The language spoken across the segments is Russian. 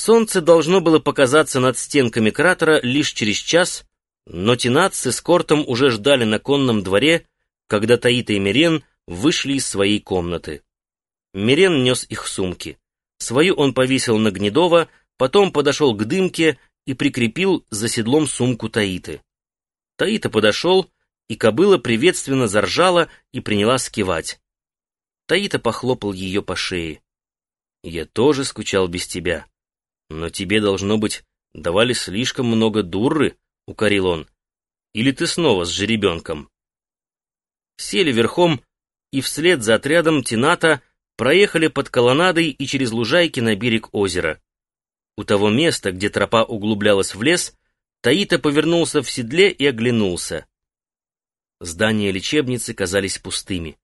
Солнце должно было показаться над стенками кратера лишь через час, но Тинат с эскортом уже ждали на конном дворе, когда Таита и Мирен вышли из своей комнаты. Мирен нес их сумки. Свою он повесил на Гнедова, потом подошел к дымке и прикрепил за седлом сумку Таиты. Таита подошел, и кобыла приветственно заржала и принялась скивать. Таита похлопал ее по шее. «Я тоже скучал без тебя. Но тебе, должно быть, давали слишком много дурры», — укорил он. «Или ты снова с жеребенком?» Сели верхом, и вслед за отрядом Тината проехали под колоннадой и через лужайки на берег озера. У того места, где тропа углублялась в лес, Таита повернулся в седле и оглянулся. Здания лечебницы казались пустыми.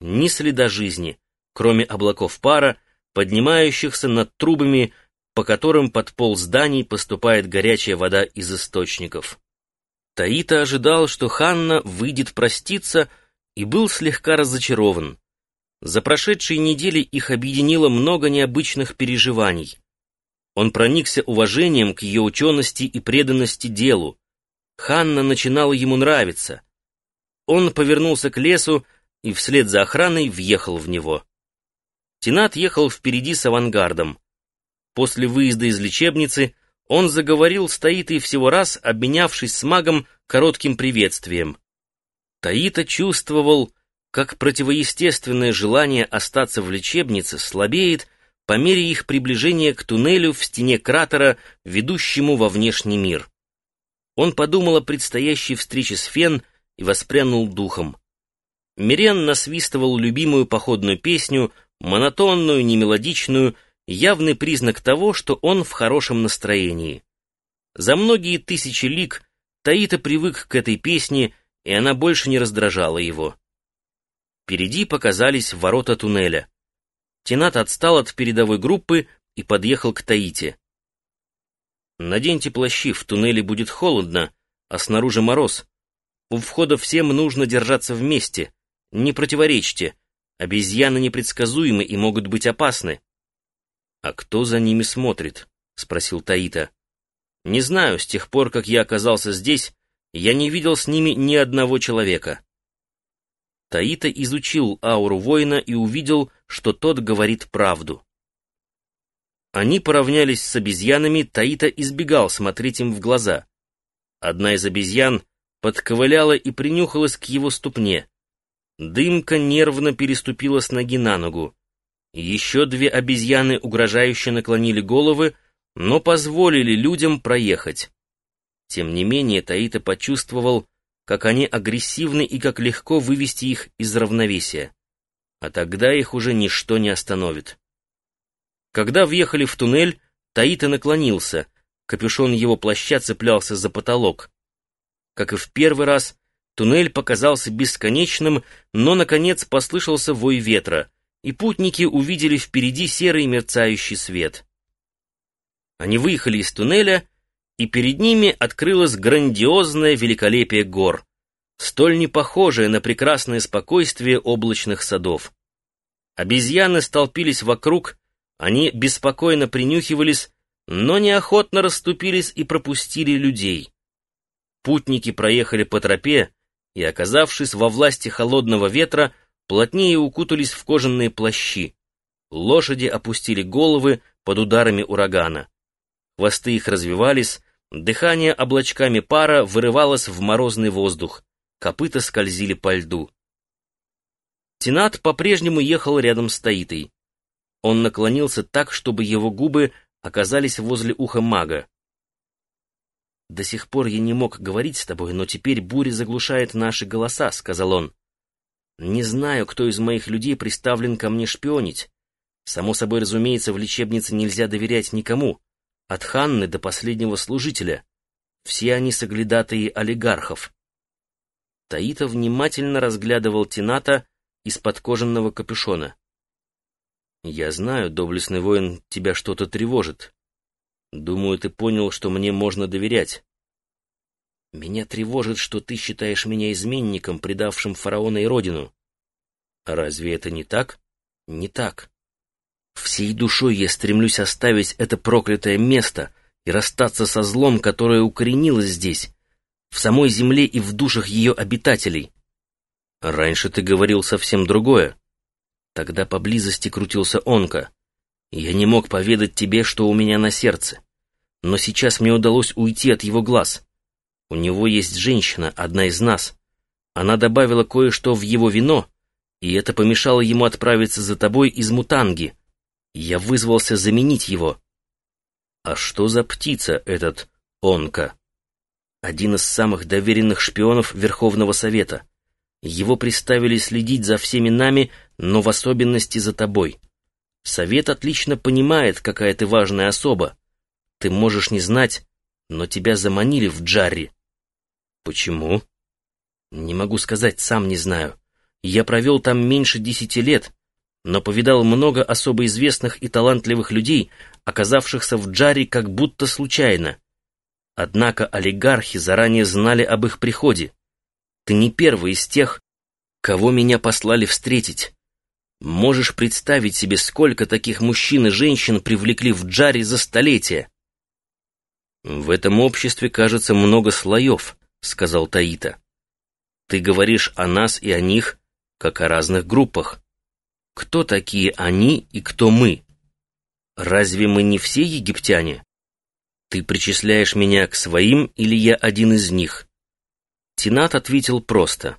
Ни следа жизни, кроме облаков пара, поднимающихся над трубами, по которым под пол зданий поступает горячая вода из источников. Таита ожидал, что Ханна выйдет проститься, и был слегка разочарован. За прошедшие недели их объединило много необычных переживаний. Он проникся уважением к ее учености и преданности делу. Ханна начинала ему нравиться. Он повернулся к лесу и вслед за охраной въехал в него. Тенат ехал впереди с авангардом. После выезда из лечебницы он заговорил с Таитой всего раз, обменявшись с магом коротким приветствием. Таита чувствовал, как противоестественное желание остаться в лечебнице слабеет по мере их приближения к туннелю в стене кратера, ведущему во внешний мир. Он подумал о предстоящей встрече с Фен и воспрянул духом. Мирен насвистывал любимую походную песню, монотонную, немелодичную, явный признак того, что он в хорошем настроении. За многие тысячи лик Таита привык к этой песне, и она больше не раздражала его. Впереди показались ворота туннеля. Тенат отстал от передовой группы и подъехал к Таите. «Наденьте плащи, в туннеле будет холодно, а снаружи мороз. У входа всем нужно держаться вместе. Не противоречьте. Обезьяны непредсказуемы и могут быть опасны». «А кто за ними смотрит?» — спросил Таита. «Не знаю, с тех пор, как я оказался здесь, я не видел с ними ни одного человека». Таита изучил ауру воина и увидел, что тот говорит правду. Они поравнялись с обезьянами, Таита избегал смотреть им в глаза. Одна из обезьян подковыляла и принюхалась к его ступне. Дымка нервно переступила с ноги на ногу. Еще две обезьяны угрожающе наклонили головы, но позволили людям проехать. Тем не менее, Таита почувствовал, как они агрессивны и как легко вывести их из равновесия. А тогда их уже ничто не остановит. Когда въехали в туннель, Таита наклонился, капюшон его плаща цеплялся за потолок. Как и в первый раз, туннель показался бесконечным, но, наконец, послышался вой ветра, и путники увидели впереди серый мерцающий свет. Они выехали из туннеля и перед ними открылось грандиозное великолепие гор, столь не похожее на прекрасное спокойствие облачных садов. Обезьяны столпились вокруг, они беспокойно принюхивались, но неохотно расступились и пропустили людей. Путники проехали по тропе и, оказавшись во власти холодного ветра, плотнее укутались в кожаные плащи. Лошади опустили головы под ударами урагана хвосты их развивались, дыхание облачками пара вырывалось в морозный воздух, копыта скользили по льду. Тенат по-прежнему ехал рядом с Таитой. Он наклонился так, чтобы его губы оказались возле уха мага. «До сих пор я не мог говорить с тобой, но теперь буря заглушает наши голоса», — сказал он. «Не знаю, кто из моих людей приставлен ко мне шпионить. Само собой, разумеется, в лечебнице нельзя доверять никому. От Ханны до последнего служителя. Все они соглядатые олигархов. Таита внимательно разглядывал Тината из-под кожаного капюшона. «Я знаю, доблестный воин, тебя что-то тревожит. Думаю, ты понял, что мне можно доверять. Меня тревожит, что ты считаешь меня изменником, предавшим фараона и родину. А разве это не так? Не так. Всей душой я стремлюсь оставить это проклятое место и расстаться со злом, которое укоренилось здесь, в самой земле и в душах ее обитателей. Раньше ты говорил совсем другое. Тогда поблизости крутился онка. Я не мог поведать тебе, что у меня на сердце. Но сейчас мне удалось уйти от его глаз. У него есть женщина, одна из нас. Она добавила кое-что в его вино, и это помешало ему отправиться за тобой из Мутанги. Я вызвался заменить его. А что за птица этот онка? Один из самых доверенных шпионов Верховного Совета. Его приставили следить за всеми нами, но в особенности за тобой. Совет отлично понимает, какая ты важная особа. Ты можешь не знать, но тебя заманили в Джарри. Почему? Не могу сказать, сам не знаю. Я провел там меньше десяти лет, но повидал много особо известных и талантливых людей, оказавшихся в Джаре как будто случайно. Однако олигархи заранее знали об их приходе. Ты не первый из тех, кого меня послали встретить. Можешь представить себе, сколько таких мужчин и женщин привлекли в Джаре за столетия? В этом обществе, кажется, много слоев, сказал Таита. Ты говоришь о нас и о них, как о разных группах. Кто такие они и кто мы? Разве мы не все египтяне? Ты причисляешь меня к своим или я один из них? Тинат ответил просто.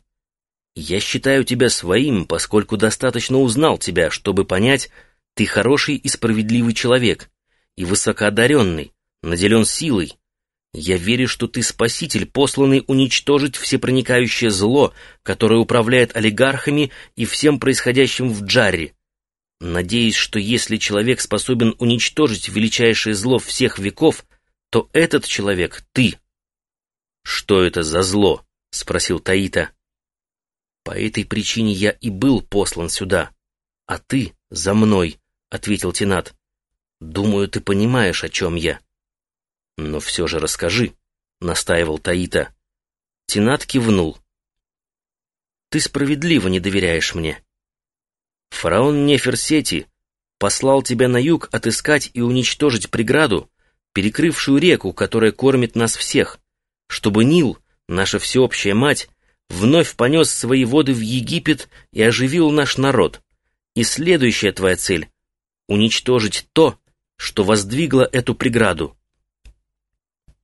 Я считаю тебя своим, поскольку достаточно узнал тебя, чтобы понять, ты хороший и справедливый человек, и высокоодаренный, наделен силой, я верю, что ты спаситель, посланный уничтожить всепроникающее зло, которое управляет олигархами и всем происходящим в Джарре. Надеюсь, что если человек способен уничтожить величайшее зло всех веков, то этот человек — ты. «Что это за зло?» — спросил Таита. «По этой причине я и был послан сюда. А ты за мной», — ответил Тинат. «Думаю, ты понимаешь, о чем я». «Но все же расскажи», — настаивал Таита. Тинат кивнул. «Ты справедливо не доверяешь мне. Фараон Неферсети послал тебя на юг отыскать и уничтожить преграду, перекрывшую реку, которая кормит нас всех, чтобы Нил, наша всеобщая мать, вновь понес свои воды в Египет и оживил наш народ. И следующая твоя цель — уничтожить то, что воздвигло эту преграду.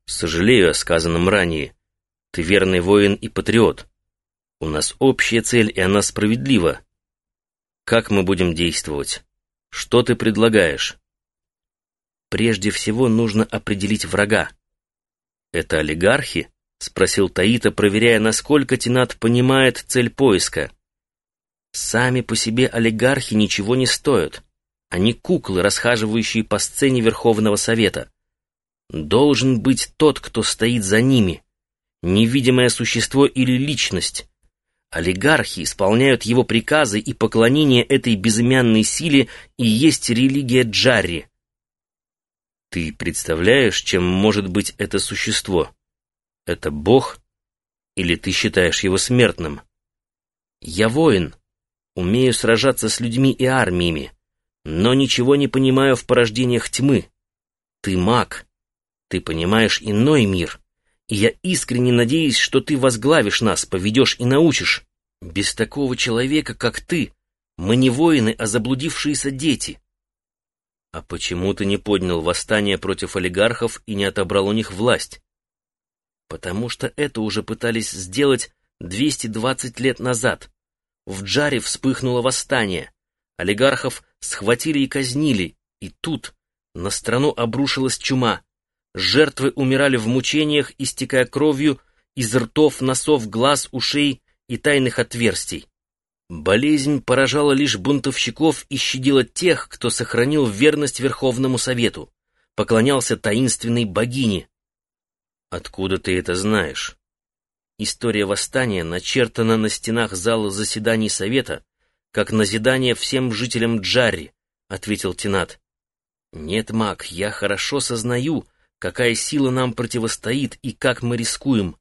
Сожалею о сказанном ранее. Ты верный воин и патриот. У нас общая цель, и она справедлива. Как мы будем действовать? Что ты предлагаешь? Прежде всего нужно определить врага. Это олигархи? Спросил Таита, проверяя, насколько Тинат понимает цель поиска. Сами по себе олигархи ничего не стоят. Они куклы, расхаживающие по сцене Верховного Совета. Должен быть тот, кто стоит за ними. Невидимое существо или личность. Олигархи исполняют его приказы, и поклонение этой безымянной силе и есть религия Джарри. Ты представляешь, чем может быть это существо? Это бог? Или ты считаешь его смертным? Я воин, умею сражаться с людьми и армиями, но ничего не понимаю в порождениях тьмы. Ты маг, ты понимаешь иной мир, и я искренне надеюсь, что ты возглавишь нас, поведешь и научишь. Без такого человека, как ты, мы не воины, а заблудившиеся дети. А почему ты не поднял восстание против олигархов и не отобрал у них власть? Потому что это уже пытались сделать 220 лет назад. В Джаре вспыхнуло восстание. Олигархов схватили и казнили, и тут на страну обрушилась чума. Жертвы умирали в мучениях, истекая кровью из ртов, носов, глаз, ушей и тайных отверстий. Болезнь поражала лишь бунтовщиков и щадила тех, кто сохранил верность Верховному Совету, поклонялся таинственной богине. Откуда ты это знаешь? История восстания начертана на стенах зала заседаний Совета, как назидание всем жителям Джарри, ответил Тинат. Нет, маг, я хорошо сознаю, какая сила нам противостоит и как мы рискуем.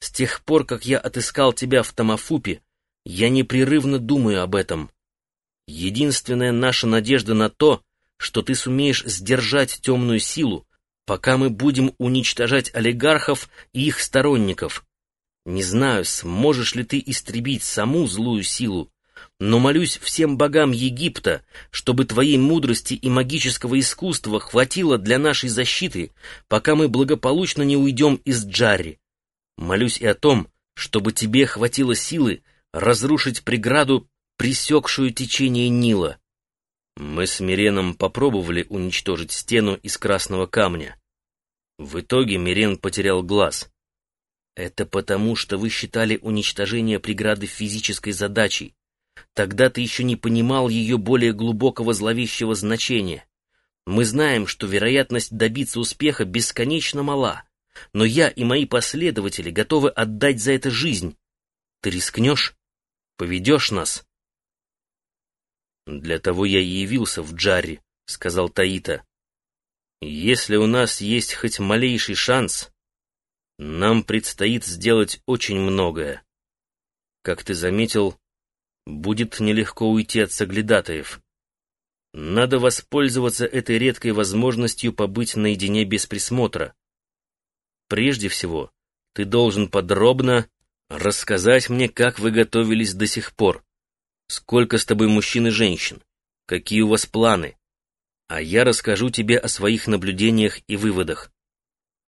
С тех пор, как я отыскал тебя в Тамафупе, я непрерывно думаю об этом. Единственная наша надежда на то, что ты сумеешь сдержать темную силу, пока мы будем уничтожать олигархов и их сторонников. Не знаю, сможешь ли ты истребить саму злую силу, но молюсь всем богам Египта, чтобы твоей мудрости и магического искусства хватило для нашей защиты, пока мы благополучно не уйдем из Джарри. Молюсь и о том, чтобы тебе хватило силы разрушить преграду, пресекшую течение Нила. Мы с Миреном попробовали уничтожить стену из красного камня. В итоге Мирен потерял глаз. Это потому, что вы считали уничтожение преграды физической задачей. Тогда ты еще не понимал ее более глубокого зловещего значения. Мы знаем, что вероятность добиться успеха бесконечно мала, но я и мои последователи готовы отдать за это жизнь. Ты рискнешь? Поведешь нас?» «Для того я и явился в Джарри», — сказал Таита. «Если у нас есть хоть малейший шанс, нам предстоит сделать очень многое. Как ты заметил, будет нелегко уйти от соглядатаев. Надо воспользоваться этой редкой возможностью побыть наедине без присмотра. Прежде всего, ты должен подробно рассказать мне, как вы готовились до сих пор. Сколько с тобой мужчин и женщин? Какие у вас планы? А я расскажу тебе о своих наблюдениях и выводах.